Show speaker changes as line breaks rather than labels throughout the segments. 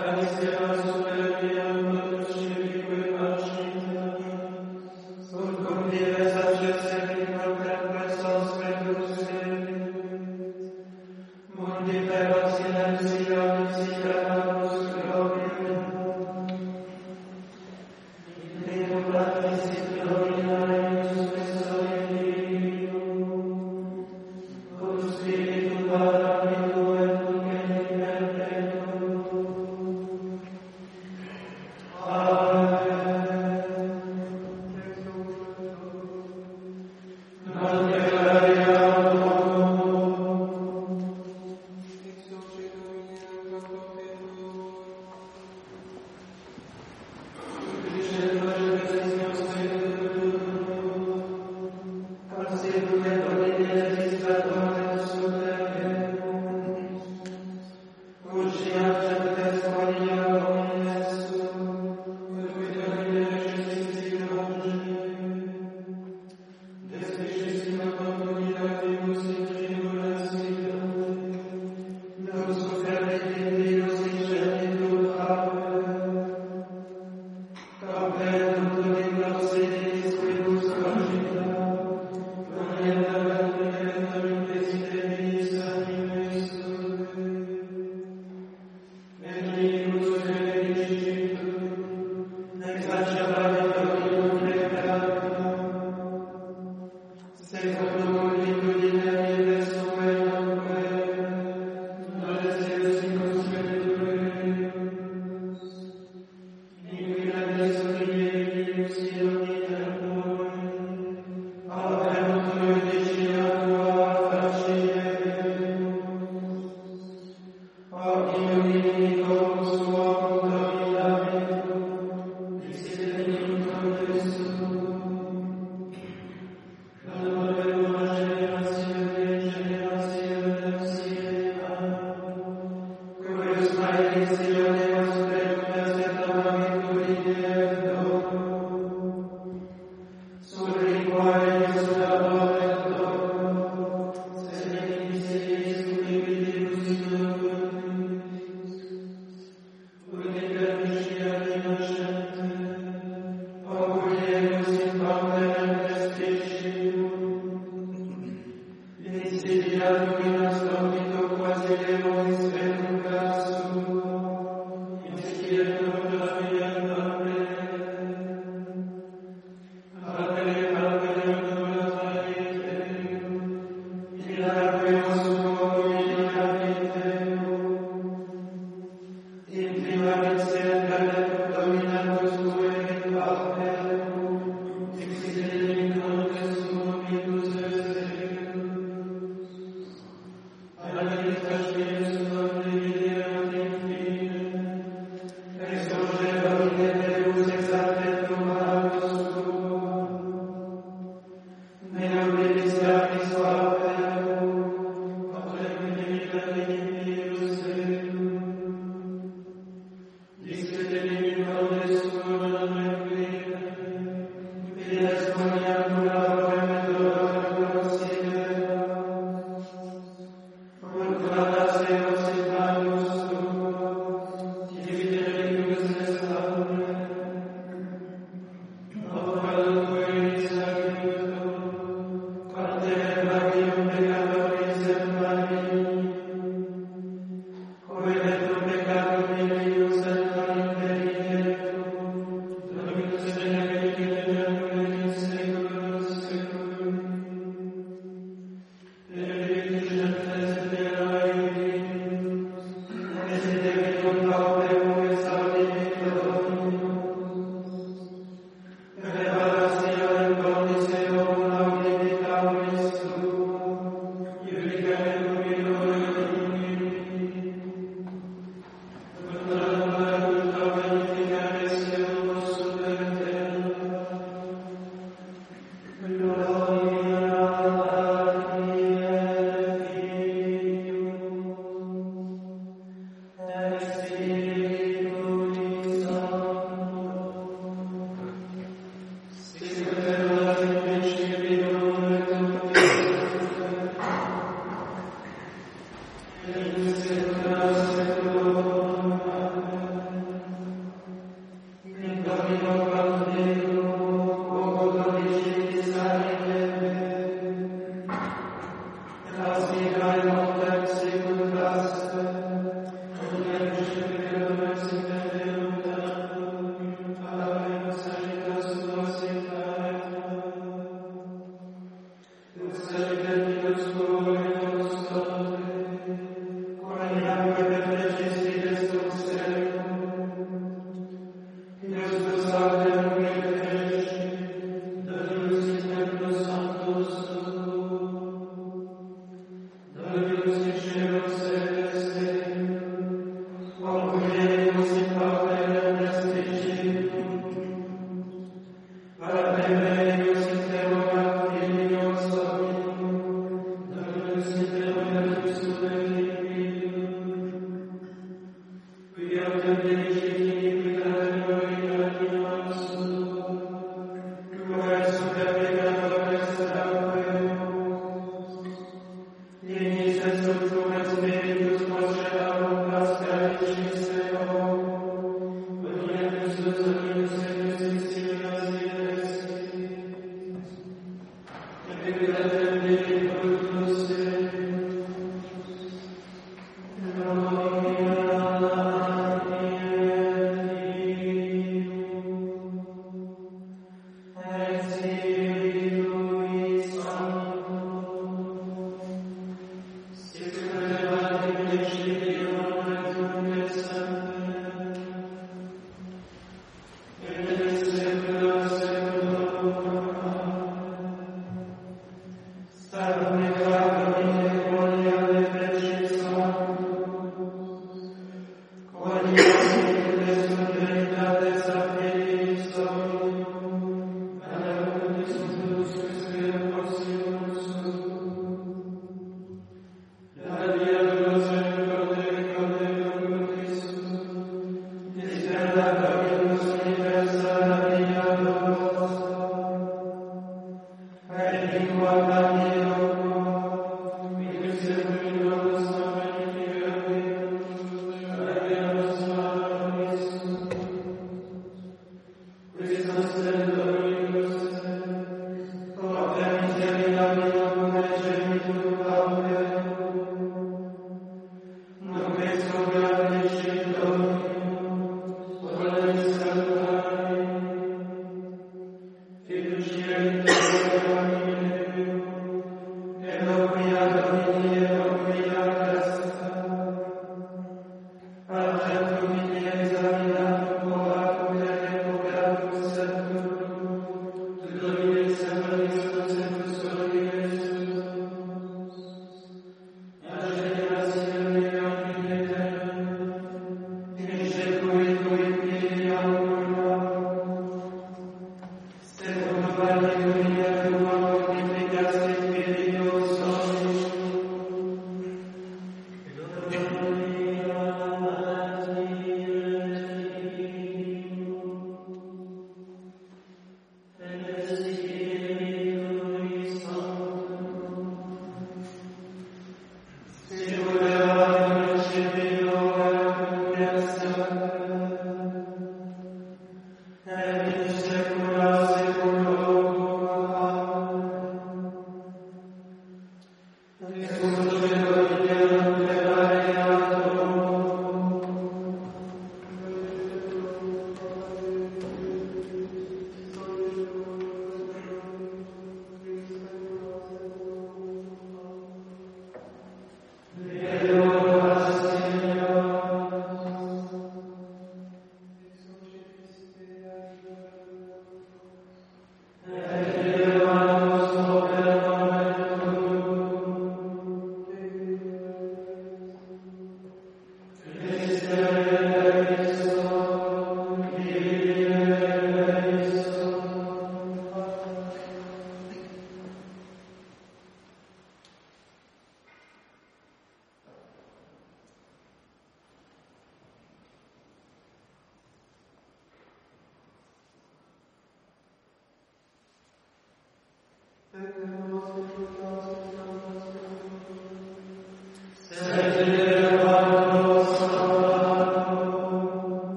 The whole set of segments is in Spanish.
Amen.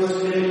Deus